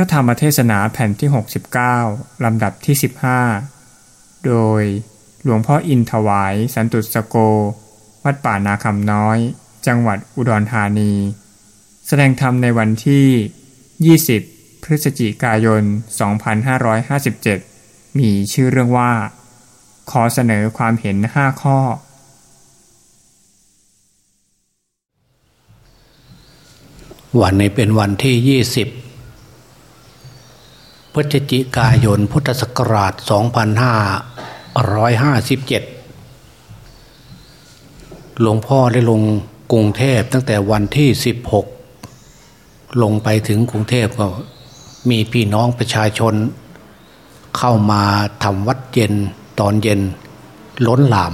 ระธรรมเทศนาแผ่นที่ 69 ลำดับที่ 15 โดยหลวงพ่ออินถวายสันตุสโก วัดป่านาคำน้อย จังหวัดอุดรธานี แสดงธรรมในวันที่ 20 พฤศจิกายน 2557 มีชื่อเรื่องว่า ขอเสนอความเห็น 5 ข้อ วันนี้เป็นวันที่ 20 พฤศจิกายนพุทธศักราช 2557 หลวงพ่อได้ลงกรุงเทพตั้งแต่วันที่ 16 ลงไปถึงกรุงเทพก็มีพี่น้องประชาชน เข้ามาทำวัดเย็นตอนเย็นล้นหลาม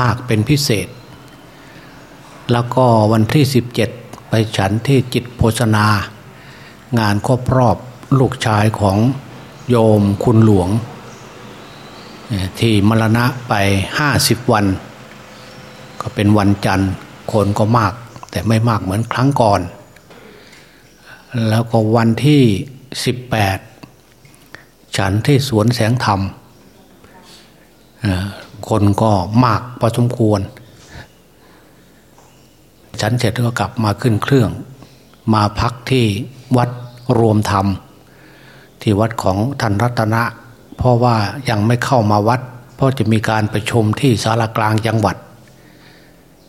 มากเป็นพิเศษ แล้วก็วันที่ 17 ไปฉันที่จิตโภชนา งานครบรอบ ลูกชายของโยมคุณหลวง ที่มรณะไปห้าสิบวัน ก็เป็นวันจันทร์คนก็มาก แต่ไม่มากเหมือนครั้งก่อน แล้วก็วันที่สิบแปดฉันที่สวนแสงธรรม คนก็มากพอสมควร ฉันเสร็จก็กลับมาขึ้นเครื่อง มาพักที่วัดรวมธรรม ที่วัดของท่านรัตนะ เพราะว่ายังไม่เข้ามาวัด เพราะจะมีการประชุมที่สารกลางจังหวัด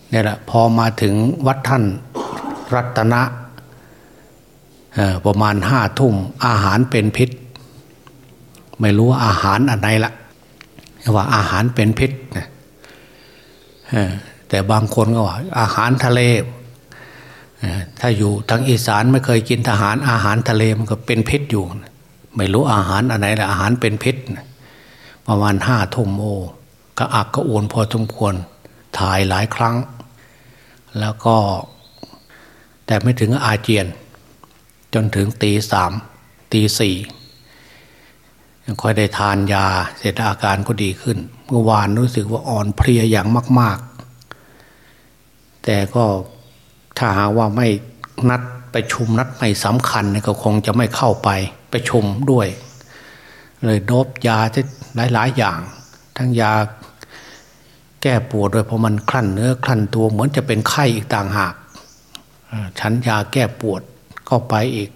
เนี่ยแหละพอมาถึงวัดท่านรัตนะประมาณห้าทุ่มอาหารเป็นพิษ ไม่รู้ว่าอาหารอะไรละว่าอาหารเป็นพิษนะแต่บางคนก็ว่าอาหารทะเลถ้าอยู่ทางอีสานไม่เคยกินทหารอาหารทะเลมันก็เป็นพิษอยู่ ไม่รู้อาหารอะไรละอาหารเป็นพิษประมาณห้าทุ่มโอก็อักก็อวนพอสมควรถ่ายหลายครั้ง แล้วก็ แต่ไม่ถึงอาเจียน จนถึงตีสามตีสี่ยังค่อยได้ทานยาเสร็จอาการก็ดีขึ้น เมื่อวานรู้สึกว่าอ่อนเพลียอย่างมาก ๆ แต่ก็ถ้าหาว่าไม่นัดไปชุมนัดไม่สำคัญก็คงจะไม่เข้าไป ไปชุมด้วย เลยโดบยาที่หลาย ๆ อย่าง ทั้งยาแก้ปวดด้วยเพราะมันคลั่นเนื้อคลั่นตัวเหมือนจะเป็นไข้อีกต่างหากฉันยาแก้ปวดเข้าไปอีก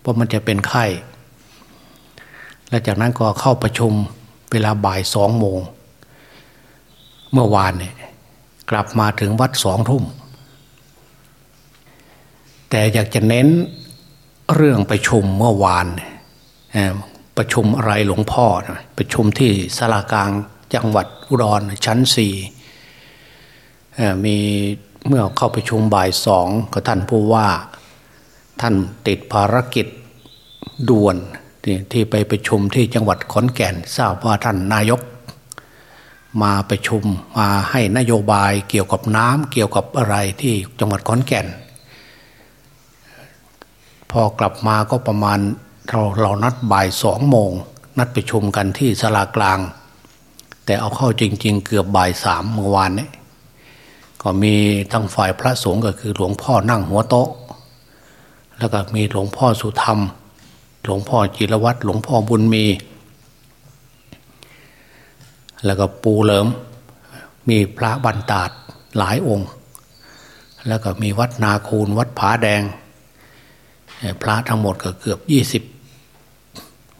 เพราะมันจะเป็นไข้ และจากนั้นก็เข้าประชุมเวลาบ่ายสองโมง เมื่อวานเนี่ยกลับมาถึงวัดสองทุ่ม แต่อยากจะเน้น เรื่องประชุมเมื่อวานประชุมอะไรหลวงพ่อประชุมที่สารากลางจังหวัดอุดรชั้นสี่มีเมื่อเข้าประชุมบ่ายสองก็ท่านผู้ว่าท่านติดภารกิจด่วนที่ไปประชุมที่จังหวัดขอนแก่นทราบว่าท่านนายก มาประชุมมาให้นโยบายเกี่ยวกับน้ำเกี่ยวกับอะไรที่จังหวัดขอนแก่น พอกลับมาก็ประมาณเราเรานัดบ่ายสองโมง นัดประชุมกันที่สลากลาง แต่เอาเข้าจริง ๆ เกือบบ่ายสามเมื่อวานนี้ก็มีทั้งฝ่ายพระสงฆ์ก็คือหลวงพ่อนั่งหัวโต๊ะ แล้วก็มีหลวงพ่อสุธรรม หลวงพ่อจิรวัตรหลวงพ่อบุญมี แล้วก็ปูเหลิม มีพระบรรดาดหลายองค์ แล้วก็มีวัดนาคูนวัดผาแดง พระทั้งหมดก็เกือบยี่สิบ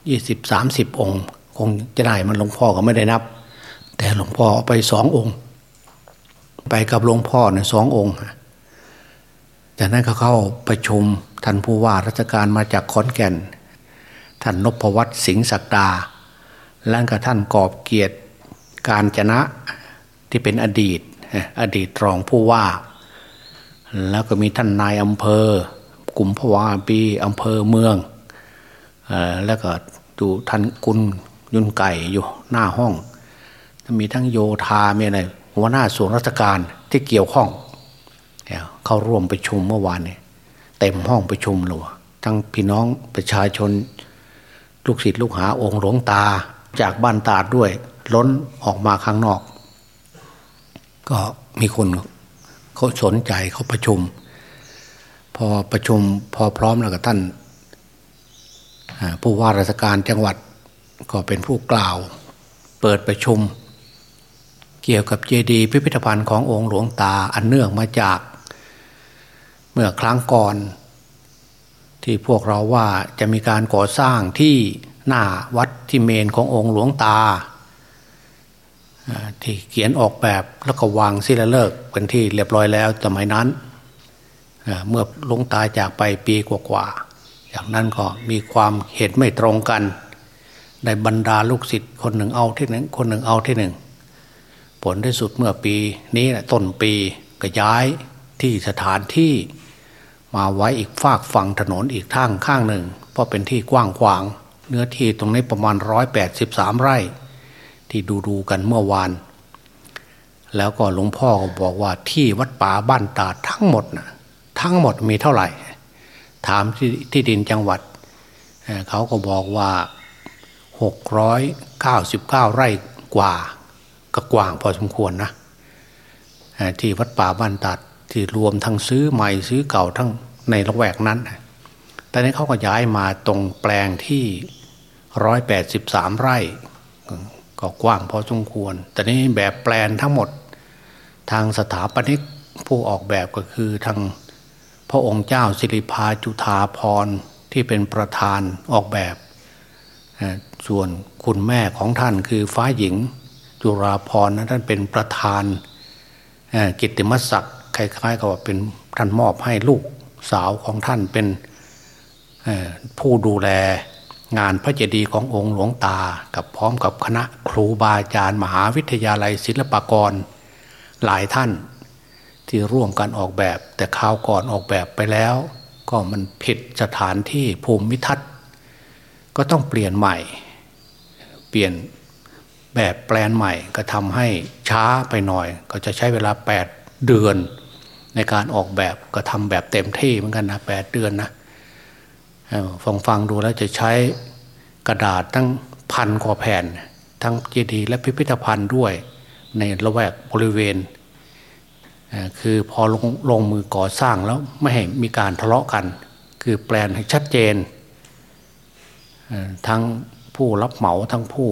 ยี่สิบสามสิบองค์ คงจะได้มันหลวงพ่อก็ไม่ได้นับ แต่หลวงพ่อไปสององค์ ไปกับหลวงพ่อเนี่ยสององค์จากนั้นเขาเข้าประชุมท่านผู้ว่าราชการมาจากขอนแก่น ท่านนพวัตรสิงห์ศักดาแล้วก็ท่านกอบเกียรติการจนะที่เป็นอดีต อดีตรองผู้ว่า แล้วก็มีท่านนายอำเภอ กลุ่มพวาปีอำเภอเมืองแล้วก็ดูท่านกุลยุนไก่อยู่หน้าห้อง มีทั้งโยธามีอะไรหัวหน้าส่วนราชการที่เกี่ยวข้องเข้าร่วมประชุมเมื่อวานนี้เต็มห้องประชุมเลยทั้งพี่น้องประชาชน ลูกศิษย์ลูกหาองค์หลวงตาจากบ้านตาดด้วย ล้นออกมาข้างนอก ก็มีคนเขาสนใจเขาประชุม พอประชุมพอพร้อมแล้วก็ท่านผู้ว่าราชการจังหวัดก็เป็นผู้กล่าว เปิดประชุม เกี่ยวกับเจดีย์พิพิธภัณฑ์ขององค์หลวงตาอันเนื่องมาจาก เมื่อครั้งก่อน ที่พวกเราว่าจะมีการก่อสร้างที่หน้าวัดที่เมนขององค์หลวงตา ที่เขียนออกแบบแล้วก็วางศิลาฤกษ์เป็นที่เรียบร้อยแล้วสมัยนั้น เมื่อหลวงตายจากไปปีกว่าๆจากนั้นก็มีความเห็นไม่ตรงกัน ในบรรดาลูกศิษย์คนหนึ่งเอาที่หนึ่งคนหนึ่งเอาที่หนึ่ง ผลที่สุดเมื่อปีนี้ต้นปีก็ย้ายที่สถานที่มาไว้อีกฝากฝั่งถนนอีกทางข้างหนึ่ง เพราะเป็นที่กว้างขวาง เนื้อที่ตรงนี้ประมาณร้อยแปดสิบสามไร่ ที่ดูดูกันเมื่อวาน แล้วก็หลวงพ่อก็บอกว่าที่วัดป่าบ้านตาทั้งหมดนะ ทั้งหมดมีเท่าไหร่ ถามที่ที่ดินจังหวัดเขาก็บอกว่าหกร้อยเก้าสิบเก้าไร่กว่าก็กว้างพอสมควรนะที่วัดป่าบ้านตัดที่รวมทั้งซื้อใหม่ซื้อเก่าทั้งในละแวกนั้น แต่นี้เขาก็ย้ายมาตรงแปลงที่ร้อยแปดสิบสามไร่ ก็กว้างพอสมควร แต่นี้แบบแปลนทั้งหมดทางสถาปนิกผู้ออกแบบก็คือทาง พระองค์เจ้าสิริพาจุธาพรที่เป็นประธานออกแบบ ส่วนคุณแม่ของท่านคือฟ้าหญิง จุราพรนะท่านเป็นประธานกิตติมศักดิ์คล้ายๆกับว่าเป็นท่านมอบให้ลูกสาวของท่านเป็นผู้ดูแลงานพระเจดีย์ขององค์หลวงตา กับพร้อมกับคณะครูบาอาจารย์ มหาวิทยาลัยศิลปากร หลายท่าน ที่ร่วมกันออกแบบ แต่คราวก่อนออกแบบไปแล้ว ก็มันผิดสถานที่ภูมิทัศน์ ก็ต้องเปลี่ยนใหม่ เปลี่ยนแบบแปลนใหม่ก็ทำให้ช้าไปหน่อย ก็จะใช้เวลา 8 เดือน ในการออกแบบก็ทำแบบเต็มที่เหมือนกันนะแเดือนนะฟังฟังดูแล้วจะใช้กระดาษตั้งพันกว่าแผ่น ทั้งเจดีย์และพิพิธภัณฑ์ด้วย ในละแวกบริเวณ คือพอลงลงมือก่อสร้างแล้วไม่ให้มีการทะเลาะกัน คือแปลนให้ชัดเจน ทั้งผู้รับเหมาทั้งผู้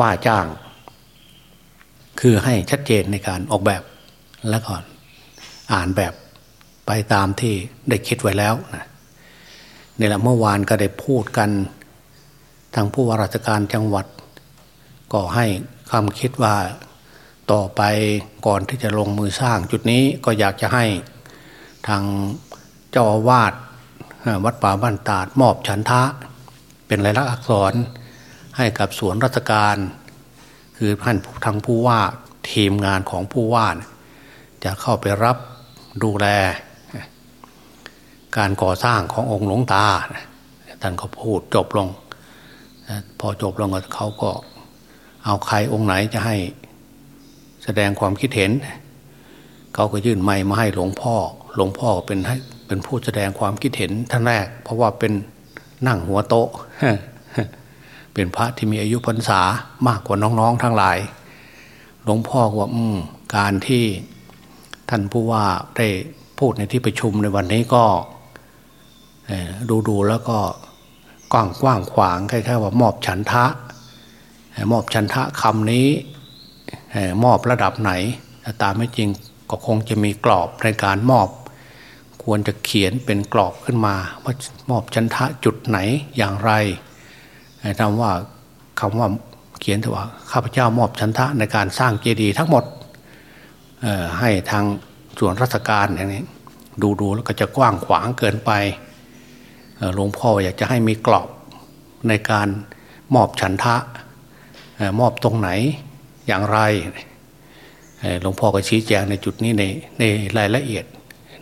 ว่าจ้าง คือให้ชัดเจนในการออกแบบแล้วก่อนอ่านแบบไปตามที่ได้คิดไว้แล้วนะนี่แหละเมื่อวานก็ได้พูดกันทางผู้ว่าราชการจังหวัด ก็ให้คำคิดว่า ต่อไปก่อนที่จะลงมือสร้างจุดนี้ก็อยากจะให้ทางเจ้าอาวาสวัดป่าบ้านตาดมอบฉันทะ เป็นลายลักษณ์อักษรให้กับสวนราชการ คือท่านทางผู้ว่าทีมงานของผู้ว่าจะเข้าไปรับดูแล การก่อสร้างขององค์หลวงตาท่านก็พูดจบลง พอจบลงเขาก็เอาใครองค์ไหนจะให้ แสดงความคิดเห็น เขาก็ยื่นไม้มาให้หลวงพ่อ หลวงพ่อเป็นให้เป็นผู้แสดงความคิดเห็นท่านแรก เพราะว่าเป็นนั่งหัวโต๊ะ เป็นพระที่มีอายุพรรษามากกว่าน้องๆทั้งหลาย หลวงพ่อว่าการที่ท่านผู้ว่าได้พูดในที่ประชุมในวันนี้ก็ดูดูแล้วก็กว้างกว้างขวางคล้ายๆว่ามอบฉันทะ มอบฉันทะคำนี้ มอบระดับไหน ตามไม่จริงก็คงจะมีกรอบในการมอบ ควรจะเขียนเป็นกรอบขึ้นมา ว่ามอบชันทะจุดไหนอย่างไรทำว่าคำว่าเขียนว่าข้าพเจ้ามอบชันทะในการสร้างเจดีย์ทั้งหมดให้ทางส่วนราชการอย่างนี้ดูดูแล้วก็จะกว้างขวางเกินไปหลวงพ่ออยากจะให้มีกรอบในการมอบฉันทะมอบตรงไหน อย่างไรหลวงพ่อก็ชี้แจงในจุดนี้ในในรายละเอียด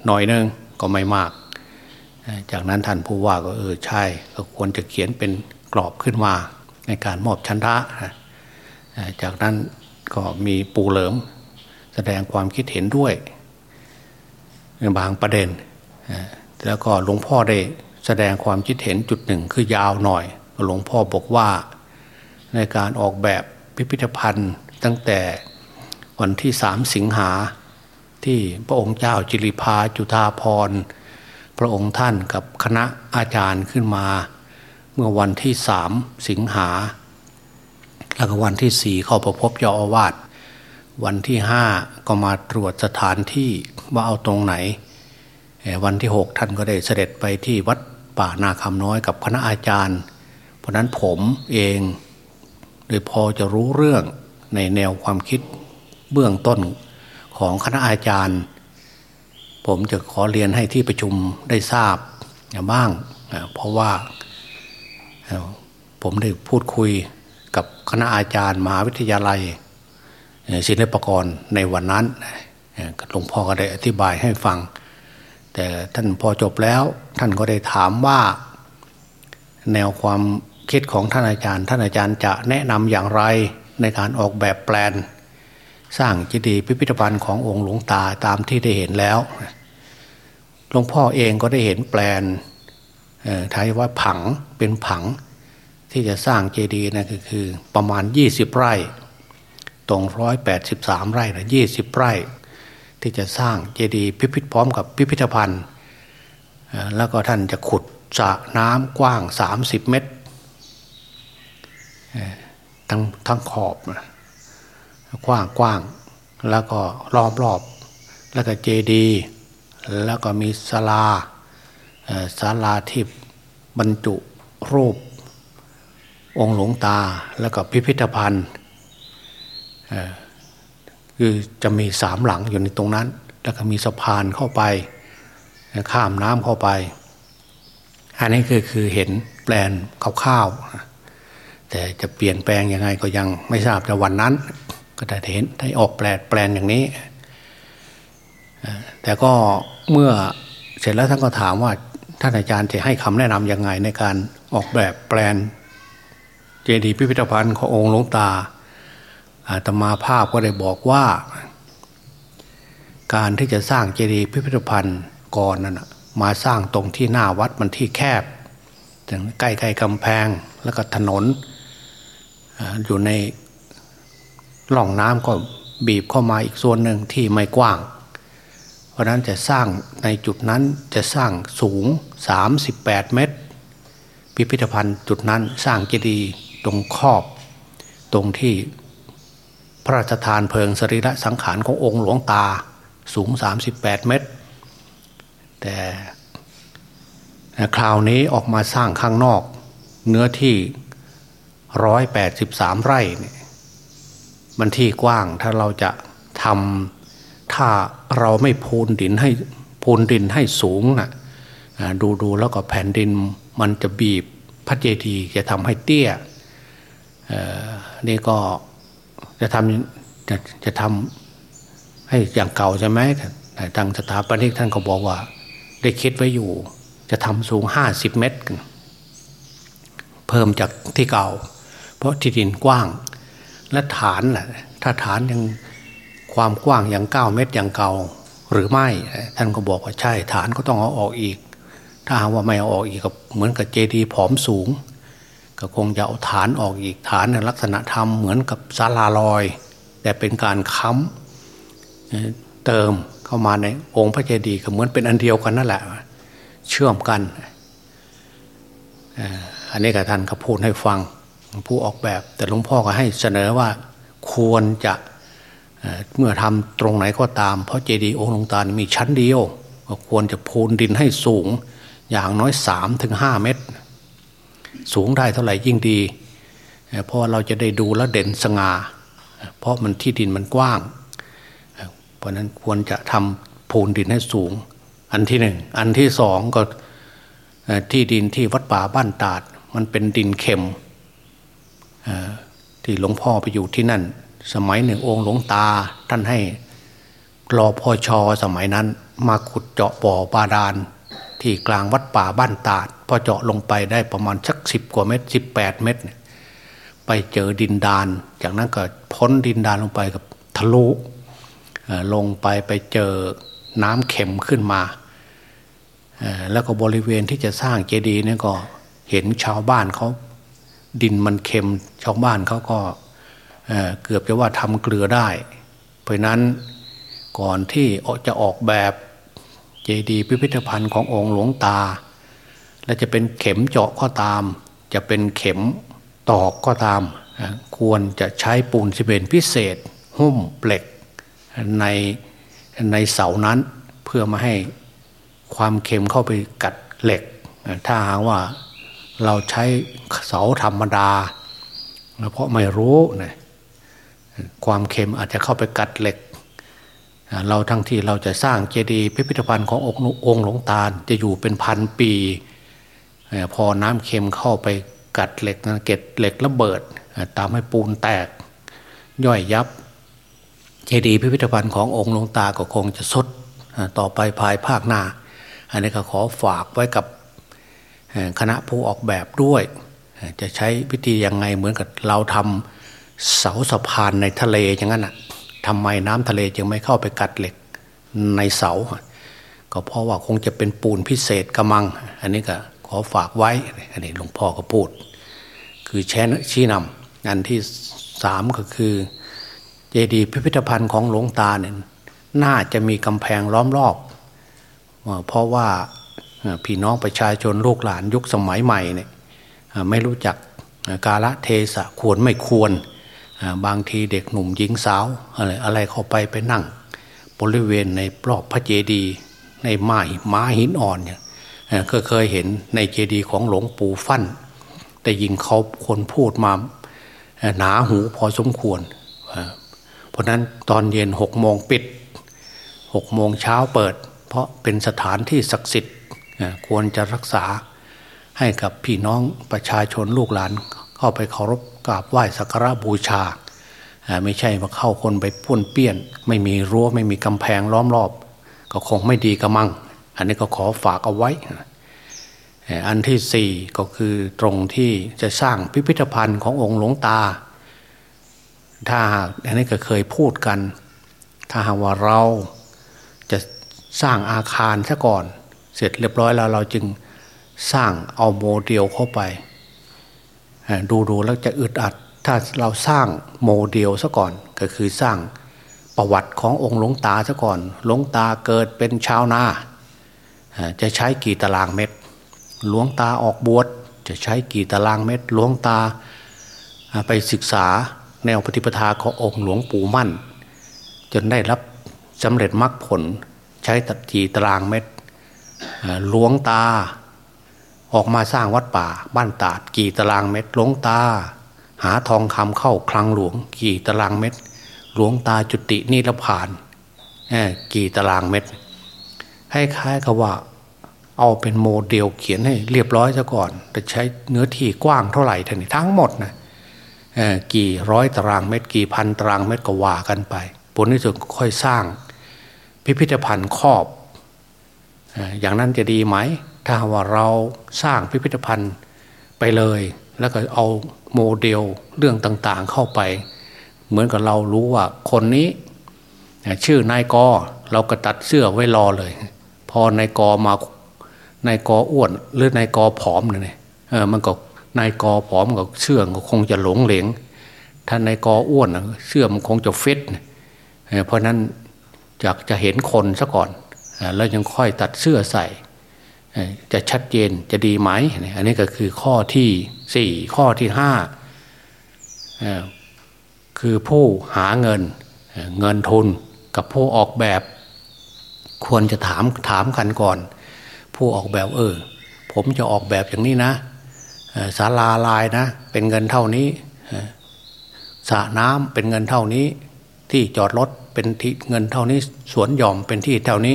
หน่อยนึงก็ไม่มาก จากนั้นท่านผู้ว่าก็เออใช่ ก็ควรจะเขียนเป็นกรอบขึ้นมาในการมอบชันทะจากนั้นก็มีปูเหลิมแสดงความคิดเห็นด้วยบางประเด็น แล้วก็หลวงพ่อได้แสดงความคิดเห็นจุดหนึ่งคือยาวหน่อยหลวงพ่อบอกว่าในการออกแบบพิพิธภัณฑ์ ตั้งแต่วันที่สามสิงหาที่พระองค์เจ้าจิริพาจุธาพรพระองค์ท่านกับคณะอาจารย์ขึ้นมา เมื่อวันที่สามสิงหา แล้วก็วันที่สี่เข้าประพบเจ้าอาวาสวันที่ห้าก็มาตรวจสถานที่ว่าเอาตรงไหน วันที่หกท่านก็ได้เสด็จไปที่วัดป่านาคำน้อยกับคณะอาจารย์ เพราะนั้นผมเองโดยพอจะรู้เรื่อง ในแนวความคิดเบื้องต้นของคณะอาจารย์ ผมจะขอเรียนให้ที่ประชุมได้ทราบบ้างเพราะว่าผมได้พูดคุยกับคณะอาจารย์มหาวิทยาลัยศิลปกรในวันนั้นหลวงพ่อก็ได้อธิบายให้ฟัง แต่ท่านพอจบแล้วท่านก็ได้ถามว่า แนวความคิดของท่านอาจารย์ ท่านอาจารย์จะแนะนำอย่างไร ในการออกแบบแปลน สร้างจดีพิพิธภัณฑ์ขององค์หลวงตาตามที่ได้เห็นแล้วหลวงพ่อเองก็ได้เห็นแปลนไทยว่าผังเป็นผังที่จะสร้างเจดีย์นะก็คือประมาณ 20 ไร่ตรงร้อยแปดสิบสามไร่นะยี่สิบไร่ ที่จะสร้างเจดีย์พิพิธพร้อมกับพิพิธภัณฑ์แล้วก็ท่านจะขุดสระน้ำกว้างสามสิบเมตร ทั้งทั้งขอบกว้างกว้างแล้วก็รอบรอบแล้วก็เจดีแล้วก็มีศาลาศาลาที่บรรจุรูป องค์หลวงตาแล้วก็พิพิธภัณฑ์คือจะมีสามหลังอยู่ในตรงนั้น แล้วก็มีสะพานเข้าไป ข้ามน้ำเข้าไป อันนี้คือคือเห็นแปลนคร่าวๆ แต่จะเปลี่ยนแปลงยังไงก็ยังไม่ทราบแต่วันนั้น ก็ได้เห็นได้ออกแปลแปลนอย่างนี้ แต่ก็เมื่อเสร็จแล้วท่านก็ถามว่าท่านอาจารย์จะให้คำแนะนำยังไงในการออกแบบแปลนเจดีย์พิพิธภัณฑ์ขององค์หลวงตาอาตมาภาพก็ได้บอกว่า การที่จะสร้างเจดีย์พิพิธภัณฑ์ก่อนนั้นมาสร้างตรงที่หน้าวัดมันที่แคบใกล้ๆกำแพงแล้วก็ถนน อยู่ในหล่องน้ำก็บีบเข้ามาอีกส่วนหนึ่งที่ไม่กว้าง เพราะนั้นจะสร้างในจุดนั้นจะสร้างสูง 38 เมตร พิพิธภัณฑ์จุดนั้นสร้างเจดีย์ตรงขอบ ตรงที่พระราชทานเพลิงสรีระสังขารขององค์หลวงตาสูง 38 เมตร แต่คราวนี้ออกมาสร้างข้างนอก เนื้อที่ 183ไร่เนี่ยมันที่กว้างถ้าเราจะทำถ้าเราไม่พูนดินให้พูนดินให้สูงนะ่ะดูดูแล้วก็แผ่นดินมันจะบีบพระเจดีย์จะทำให้เตี้ยนี่ก็จะทำจะจะทำให้อย่างเก่าใช่ไหมทางสถาปนิกท่านก็บอกว่า ได้คิดไว้อยู่ จะทำสูงห้าสิบเมตร เพิ่มจากที่เก่า เพราะที่ดินกว้าง และฐานแหละถ้าฐานยังความกว้างอย่างเก้าเมตรอย่างเก่าหรือไม่ท่านก็บอกว่าใช่ฐานก็ต้องเอาออกอีก ถ้าหากว่าไม่เอาออกอีกก็เหมือนกับเจดีย์ผอมสูง ก็คงจะเอาฐานออกอีกฐานในลักษณะธรรมเหมือนกับศาลาลอย แต่เป็นการค้ำเติมเข้ามาในองค์พระเจดีย์ก็เหมือนเป็นอันเดียวกันนั่นแหละ เชื่อมกันอันนี้กับท่านเขาพูดให้ฟัง ผู้ออกแบบ แต่หลวงพ่อก็ให้เสนอว่าควรจะเมื่อทำตรงไหนก็ตาม เพราะเจดีย์องค์หลวงตามีชั้นเดียวก็ควรจะพูนดินให้สูง อย่างน้อยสามถึงห้าเมตร สูงได้เท่าไหร่ยิ่งดี เพราะเราจะได้ดูแลเด่นสง่าเพราะมันที่ดินมันกว้าง เพราะนั้นควรจะทำพูนดินให้สูง อันที่หนึ่งอันที่สองก็ที่ดินที่วัดป่าบ้านตาด มันเป็นดินเค็ม ที่หลวงพ่อไปอยู่ที่นั่น สมัยหนึ่งองค์หลวงตา ท่านให้รอพอชอสมัยนั้นมาขุดเจาะบ่อบาดาล ที่กลางวัดป่าบ้านตาดพอเจาะลงไปได้ประมาณสักสิบกว่าเมตรสิบแปดเมตร ไปเจอดินดาน จากนั้นก็พ้นดินดานลงไปกับทะลุลงไปไปเจอน้ำเข็มขึ้นมา แล้วก็บริเวณที่จะสร้างเจดีย์นี่ก็เห็นชาวบ้านเขา ดินมันเค็มชาวบ้านเขาก็เกือบจะว่าทำเกลือได้ เพราะนั้นก่อนที่จะออกแบบเจดีย์พิพิธภัณฑ์ขององค์หลวงตา และจะเป็นเข็มเจาะก็ตาม จะเป็นเข็มตอกก็ตาม ควรจะใช้ปูนซีเมนต์พิเศษ หุ้มเหล็กในในเสานั้นเพื่อมาให้ความเข็มเข้าไปกัดเหล็ก ถ้าหากว่า เราใช้เสาธรรมดา เพราะไม่รู้นะความเค็มอาจจะเข้าไปกัดเหล็ก เราทั้งที่เราจะสร้างเจดีย์พิพิธภัณฑ์ขององค์หลวงตาจะอยู่เป็นพันปี พอน้ำเค็มเข้าไปกัดเหล็กนะเก็ดเหล็กระเบิดตามให้ปูนแตก ย่อยยับ เจดีย์พิพิธภัณฑ์ขององค์หลวงตาก็คงจะสุดต่อไปภายภาคหน้า อันนี้ก็ขอฝากไว้กับ คณะผู้ออกแบบด้วย จะใช้วิธียังไงเหมือนกับเราทำเสาสะพานในทะเลอย่างนั้นอะทำไมน้ำทะเลจึงไม่เข้าไปกัดเหล็กในเสา ก็เพราะว่าคงจะเป็นปูนพิเศษกระมัง อันนี้ก็ขอฝากไว้ อันนี้หลวงพ่อก็พูด คือแชนชี้นำอันที่สามก็คือ เจดีย์พิพิธภัณฑ์ของหลวงตาเนี่ยน่าจะมีกำแพงล้อมรอบ เพราะว่า พี่น้องประชาชนลูกหลานยุคสมัยใหม่เนี่ยไม่รู้จักกาละเทศะควรไม่ควร บางทีเด็กหนุ่มหญิงสาวอะไรอะไรเข้าไปไปนั่ง บริเวณในรอบพระเจดีย์ในไม้ม้าหินอ่อนเนี่ยก็เคยเห็นในเจดีย์ของหลวงปู่ฟั่น แต่ยิงเขาคนพูดมาหนาหูพอสมควร เพราะนั้นตอนเย็นหกโมงปิดหกโมงเช้าเปิด เพราะเป็นสถานที่ศักดิ์สิทธิ์ ควรจะรักษาให้กับพี่น้องประชาชนลูกหลาน เข้าไปเคารพกราบไหว้สักการะบูชา ไม่ใช่มาเข้าคนไปพ่นเปี้ยน ไม่มีรั้วไม่มีกำแพงล้อมรอบ ก็คงไม่ดีกระมัง อันนี้ก็ขอฝากเอาไว้ อันที่สี่ก็คือตรงที่จะสร้างพิพิธภัณฑ์ขององค์หลวงตา ถ้าอันนี้ก็เคยพูดกัน ถ้าหากว่าเราจะสร้างอาคารซะก่อน เสร็จเรียบร้อยแล้วเราจึงสร้างเอาโมเดลเข้าไป ดูดูแล้วจะอึดอัด ถ้าเราสร้างโมเดลซะก่อนก็คือสร้างประวัติขององค์หลวงตาซะก่อนหลวงตาเกิดเป็นชาวนาจะใช้กี่ตารางเมตรหลวงตาออกบวชจะใช้กี่ตารางเมตรหลวงตาไปศึกษาแนวปฏิปทาขององค์หลวงปู่มั่น จนได้รับสำเร็จมรรคผลใช้ตัดกี่ตารางเมตร หลวงตา ออกมาสร้างวัดป่า บ้านตาดกี่ตารางเมตรหลวงตา หาทองคำเข้าคลังหลวง กี่ตารางเมตร หลวงตาจุตินิรพานกี่ตารางเมตรให้คล้ายกับว่าเอาเป็นโมเดลเขียนให้เรียบร้อยซะก่อน แต่ใช้เนื้อที่กว้างเท่าไหร่ทั้งนี้ทั้งหมดนะกี่ร้อยตารางเมตร กี่พันตารางเมตรก็ว่ากันไปผลที่สุดค่อยสร้าง พิพิธภัณฑ์ครอบ อย่างนั้นจะดีไหม ถ้าว่าเราสร้างพิพิธภัณฑ์ไปเลย แล้วก็เอาโมเดลเรื่องต่างๆเข้าไป เหมือนกับเรารู้ว่าคนนี้ชื่อนายกเราก็ตัดเสื้อไว้รอเลย พอนายกมานายกอ้วนหรือนายกผอมเนี่ยเออมันก็นายกผอมกับเชื่อก็คงจะหลงเหลงถ้านายกอ้วนเชื่อมันคงจะฟิตเพราะนั้นอยากจะเห็นคนซะก่อน แล้วยังค่อยตัดเสื้อใส่ จะชัดเจนจะดีไหม อันนี้ก็คือข้อที่สี่ข้อที่ห้าคือผู้หาเงินเงินทุนกับผู้ออกแบบ ควรจะถามถามกันก่อน ผู้ออกแบบเออ ผมจะออกแบบอย่างนี้นะศาลาลายนะ เป็นเงินเท่านี้สระน้ำเป็นเงินเท่านี้ ที่จอดรถเป็นที่เงินเท่านี้ สวนหย่อมเป็นที่เท่านี้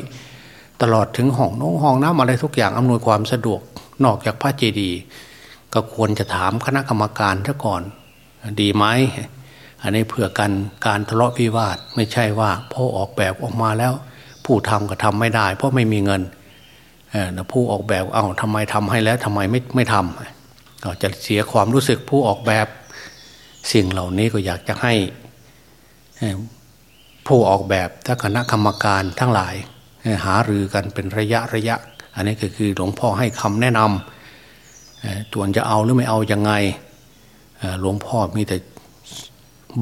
ตลอดถึงห้องน้องห้องน้ำอะไรทุกอย่างอำนวยความสะดวกนอกจากพระเจดีย์ก็ควรจะถามคณะกรรมการซะก่อน ดีไหมอันนี้เพื่อกันการทะเลาะวิวาทไม่ใช่ว่าพอออกแบบออกมาแล้ว ผู้ทำก็ทำไม่ได้ เพราะไม่มีเงินผู้ออกแบบเอา้าทำไมทำให้แล้วทำไมไม่ไม่ทำก็จะเสียความรู้สึกผู้ออกแบบสิ่งเหล่านี้ก็อยากจะให้ผู้ออกแบบถ้าคณะกรรมการทั้งหลาย หารือกันเป็นระยะระยะ อันนี้ก็คือหลวงพ่อให้คำแนะนำตัวจะเอาหรือไม่เอายังไงหลวงพ่อมีแต่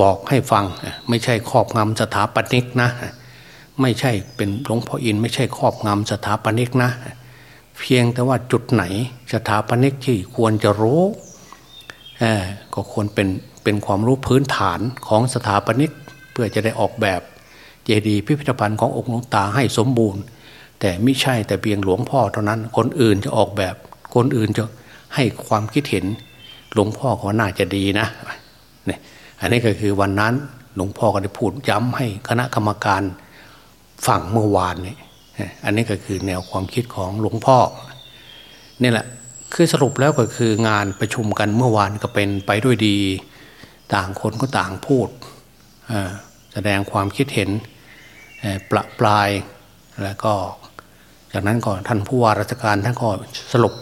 บอกให้ฟัง ไม่ใช่ครอบงำสถาปนิกนะ ไม่ใช่เป็นหลวงพ่ออิน ไม่ใช่ครอบงำสถาปนิกนะ เพียงแต่ว่าจุดไหนสถาปนิกที่ควรจะรู้ก็ควรเป็นเป็นความรู้พื้นฐานของสถาปนิก เพื่อจะได้ออกแบบ เจดีย์พิพิธภัณฑ์ขององค์หลวงตาให้สมบูรณ์ แต่ไม่ใช่แต่เพียงหลวงพ่อเท่านั้น คนอื่นจะออกแบบ คนอื่นจะให้ความคิดเห็น หลวงพ่อก็น่าจะดีนะเนี่ยอันนี้ก็คือวันนั้นหลวงพ่อก็ได้พูดย้ำให้คณะกรรมการฟังเมื่อวานนี่อันนี้ก็คือแนวความคิดของหลวงพ่อนี่แหละคือสรุปแล้วก็คืองานประชุมกันเมื่อวานก็เป็นไปด้วยดี ต่างคนก็ต่างพูดแส ดงความคิดเห็นประปลายแล้วก็จากนั้นก็ท่านผู้ว่าราชการท่านก็สรุป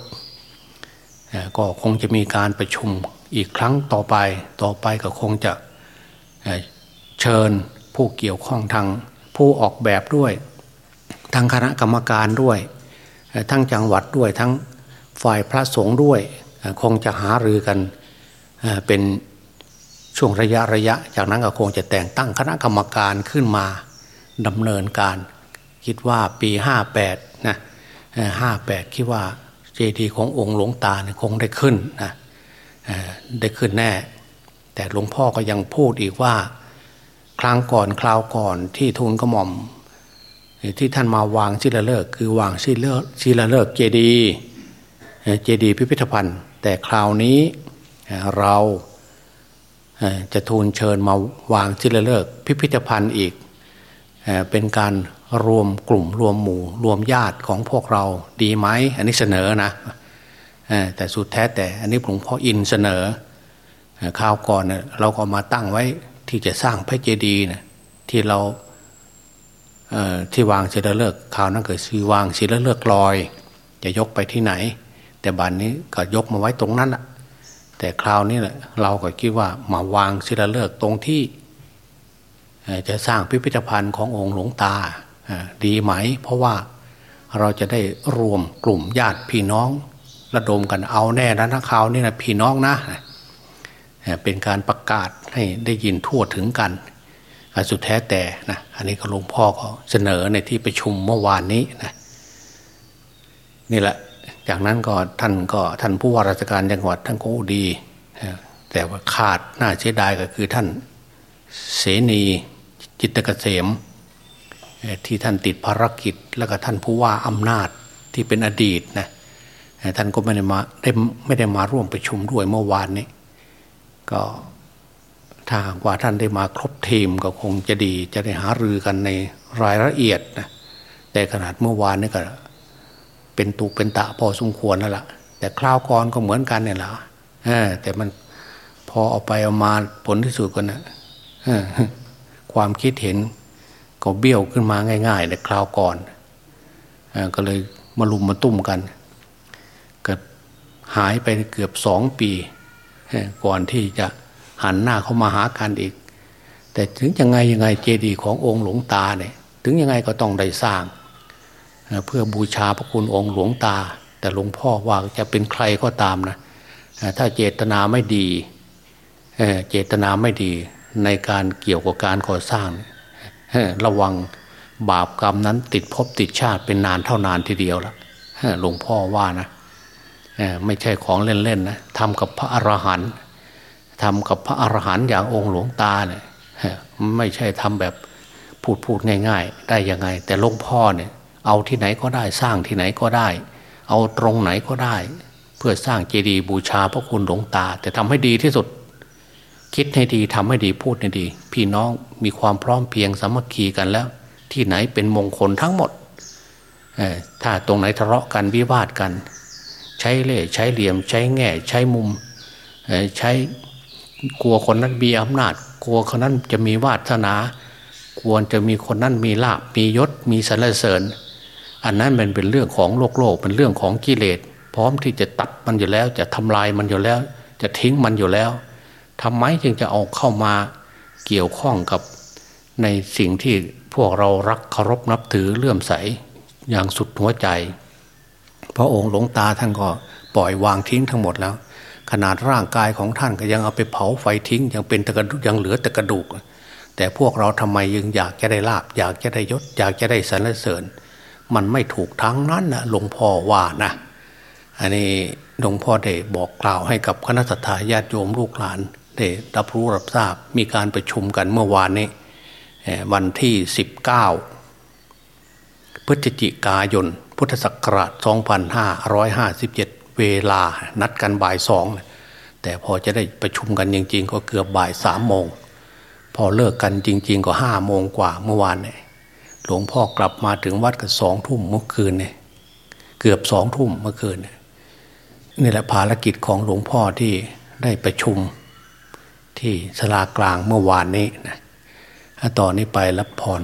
ก็คงจะมีการประชุมอีกครั้งต่อไปต่อไปก็คงจะเชิญผู้เกี่ยวข้องทางผู้ออกแบบด้วยทางคณะกรรมการด้วย ทั้งจังหวัดด้วยทั้งฝ่ายพระสงฆ์ด้วย คงจะหารือกันเป็น ช่วงระยะระยะ จากนั้นก็คงจะแต่งตั้งคณะกรรมการขึ้นมาดำเนินการ คิดว่าปีห้าแปดนะห้าแปดคิดว่าเจดีย์ขององค์หลวงตาเนี่ยคงได้ขึ้นนะได้ขึ้นแน่ แต่หลวงพ่อก็ยังพูดอีกว่า ครั้งก่อนคราวก่อนที่ทูลกระหม่อม ที่ท่านมาวางศิลาฤกษ์คือวางศิลาฤกษ์ศิลาฤกษ์เจดีย์เจดีย์พิพิธภัณฑ์ แต่คราวนี้เรา จะทูลเชิญมาวางศิลาฤกษ์พิพิธภัณฑ์อีกเป็นการรวมกลุ่มรวมหมู่ รวมญาติของพวกเราดีไหมอันนี้เสนอนะแต่สุดแท้แต่อันนี้หลวงพ่ออินเสนอคราวก่อนเราก็มาตั้งไว้ที่จะสร้างพระเจดีย์ที่เราที่วางศิลาฤกษ์คราวนั้นเกิดซีวางศิลาฤกษ์ลอย จะยกไปที่ไหน แต่บัดนี้ก็ยกมาไว้ตรงนั้นแหะ แต่คราวนี้แหละเราก็คิดว่ามาวางศิลเลิกตรงที่ จะสร้างพิพิธภัณฑ์ขององค์หลวงตาดีไหม เพราะว่าเราจะได้รวมกลุ่มญาติพี่น้อง ระดมกันเอาแน่นะนักข่าวนี่นะพี่น้องนะ เป็นการประกาศให้ได้ยินทั่วถึงกันสุดแท้แต่นะอันนี้ก็หลวงพ่อก็เสนอในที่ประชุมเมื่อวานนี้นะนี่แหละ จากนั้นก็ท่านก็ท่านผู้ว่าราชการจังหวัดท่านก็ดี แต่ว่าขาดน่าเสียดายก็คือท่านเสนีจิตเกษมที่ท่านติดภารกิจ แล้วก็ท่านผู้ว่าอำนาจที่เป็นอดีตนะท่านก็ไม่ได้มาได้ไม่ได้มาร่วมประชุมด้วยเมื่อวานนี้ ก็ถ้ากว่าท่านได้มาครบทีมก็คงจะดี จะได้หารือกันในรายละเอียดนะแต่ขนาดเมื่อวานนี้ก็ เป็นตุเป็นตะพอสมควรแล้วล่ะ แต่คราวก่อนก็เหมือนกันเนี่ยแหละแต่มันพอเอาไปเอามาผลที่สุดกันนะความคิดเห็นก็เบี้ยวขึ้นมาง่ายๆในคราวก่อนก็เลยมาลุมมาตุ้มกันก็หายไปเกือบสองปี ก่อนที่จะหันหน้าเข้ามาหากันอีก แต่ถึงยังไงยังไงเจดีย์ขององค์หลวงตาเนี่ย ถึงยังไงก็ต้องได้สร้าง เพื่อบูชาพระคุณองค์หลวงตา แต่หลวงพ่อว่าจะเป็นใครก็ตามนะถ้าเจตนาไม่ดีเจตนาไม่ดีในการเกี่ยวกับการก่อสร้าง ระวังบาปกรรมนั้นติดภพติดชาติเป็นนานเท่านานทีเดียวล้วหลวงพ่อว่านะไม่ใช่ของเล่นๆนะทำกับพระอรหันต์ทำกับพระอรหันต์อย่างองค์หลวงตาเนี่ยไม่ใช่ทำแบบพูดพูดง่าย ๆ ได้ยังไง แต่หลวงพ่อเนี่ย เอาที่ไหนก็ได้สร้างที่ไหนก็ได้ เอาตรงไหนก็ได้ เพื่อสร้างเจดีย์บูชาพระคุณหลวงตา แต่ทำให้ดีที่สุด คิดให้ดีทำให้ดีพูดให้ดี พี่น้องมีความพร้อมเพียงสามัคคีกันแล้ว ที่ไหนเป็นมงคลทั้งหมดถ้าตรงไหนทะเลาะกันวิวาทกัน ใช้เล่ใช้เหลี่ยมใช้แง่ใช้มุมใช้กลัวคนนั้นมีอำนาจ กลัวคนนั้นจะมีวาสนา ควรจะมีคนนั้นมีลาบมียศมีสรรเสริญ อันนั้นมันเป็นเรื่องของโลกโลกเป็นเรื่องของกิเลสพร้อมที่จะตัดมันอยู่แล้ว จะทำลายมันอยู่แล้ว จะทิ้งมันอยู่แล้วทำไมจึงจะเอาเข้ามาเกี่ยวข้องกับในสิ่งที่พวกเรารักเคารพนับถือเลื่อมใสอย่างสุดหัวใจพระองค์หลวงตาท่านก็ปล่อยวางทิ้งทั้งหมดแล้ว ขนาดร่างกายของท่านก็ยังเอาไปเผาไฟทิ้ง ยังเป็นตะกระยังเหลือแต่กระดูก แต่พวกเราทำไมยังอยากจะได้ลาบอยากจะได้ยศ อยากจะได้สรรเสริญ มันไม่ถูกทั้งนั้นนะหลวงพ่อว่านะอันนี้หลวงพ่อได้บอกกล่าวให้กับคณะสัตยาติโยมลูกหลานได้รับรู้รับทราบมีการประชุมกันเมื่อวานนี้วันที่ 19 พฤศจิกายน พุทธศักราช 2557 เวลานัดกันบ่ายสองแต่พอจะได้ประชุมกันจริง ๆ ก็เกือบบ่ายสามโมง พอเลิกกันจริง ๆ ก็ห้าโมงกว่าเมื่อวานเนี่ย หลวงพ่อกลับมาถึงวัดกันสองทุ่มเมื่อคืนเนี่ยเกือบสองทุ่มเมื่อคืนนี่แหละภารกิจของหลวงพ่อที่ได้ประชุมที่สลากลางเมื่อวานนี้นะต่อนนี้ไปรับพร